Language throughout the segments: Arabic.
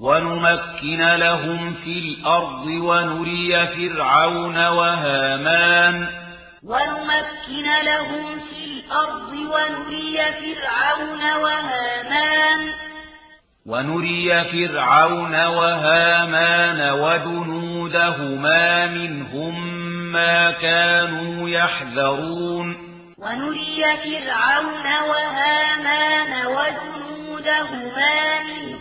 ونمكن لهم في الأرض ونري فرعون وهامان. ونمكن لهم في الأرض ونري فرعون وهامان. ونري فرعون وهامان وجنودهما منهم ما كانوا يحذرون. ونري فرعون وهامان وجنودهما منهم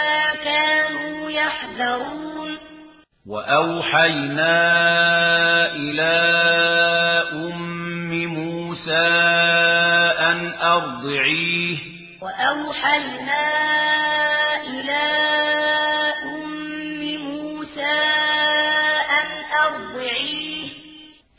مما كانوا يحذرون. وأوحينا إلى أم موسى أن أرضعيه. وأوحينا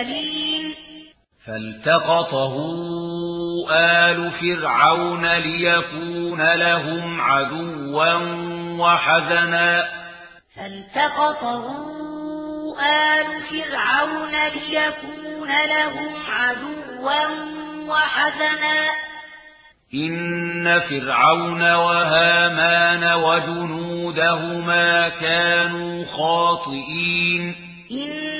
الأولين فالتقطه آل فرعون ليكون لهم عدوا وحزنا. فالتقطه آل فرعون ليكون لهم عدوا وحزنا. إن فرعون وهامان وجنودهما كانوا خاطئين. إن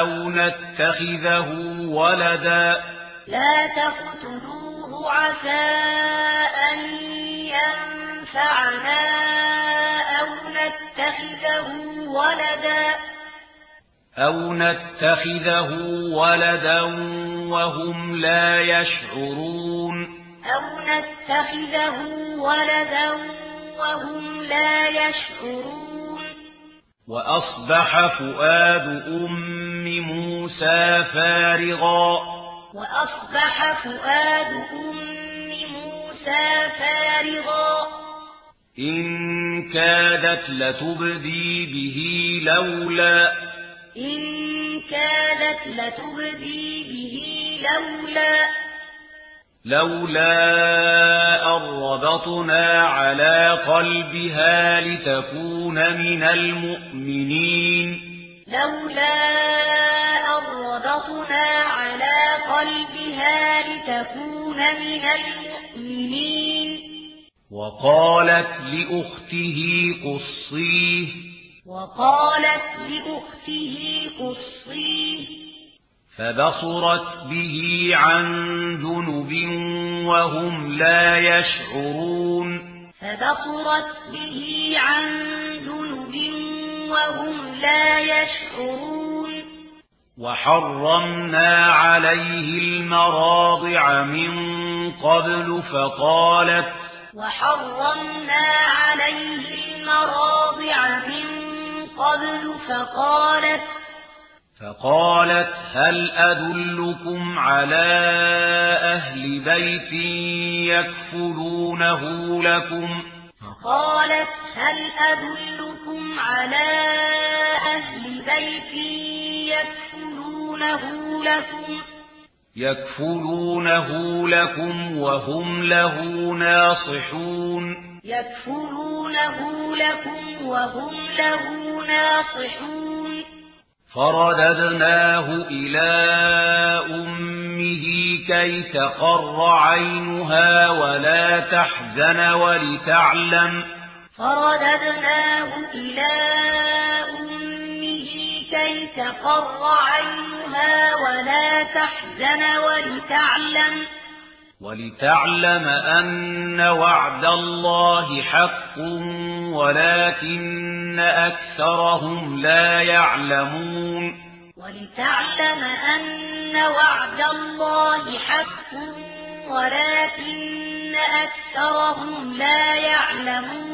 أو نتخذه ولدا لا تقتلوه عسى أن ينفعنا أو نتخذه ولدا أو نتخذه ولدا وهم لا يشعرون أو نتخذه ولدا وهم لا يشعرون وأصبح فؤاد أم موسى فارغا. وأصبح فؤاد أم موسى فارغا. إن كادت لتبدي به لولا. إن كادت لتبدي به لولا. لولا أربطنا على قلبها لتكون من المؤمنين. لولا أربطنا على قلبها لتكون من المؤمنين. وقالت لأخته قصيه. وقالت لأخته قصيه. فبصرت به عن ذنب وهم لا يشعرون. فبصرت به عن ذنب وهم لا يشعرون. وحرمنا عليه المراضع من قبل فقالت وحرمنا عليه المراضع من قبل فقالت فقالت هل أدلكم على أهل بيت يكفلونه لكم؟ فقالت هل أدلكم على أهل بيت يكفلونه لكم؟ يكفلونه لكم وهم له ناصحون. يكفلونه لكم وهم له ناصحون. فرددناه إلى أمه كي تقر عينها ولا تحزن ولتعلم. فرددناه إلى أمه كي تقر عينها ولا تحزن ولتعلم. وَلِتَعْلَمَ أَنَّ وَعْدَ اللَّهِ حَقٌّ وَلَكِنَّ أَكْثَرَهُمْ لَا يَعْلَمُونَ وَلِتَعْلَمَ أَنَّ وَعْدَ اللَّهِ حَقٌّ وَلَكِنَّ أَكْثَرَهُمْ لَا يَعْلَمُونَ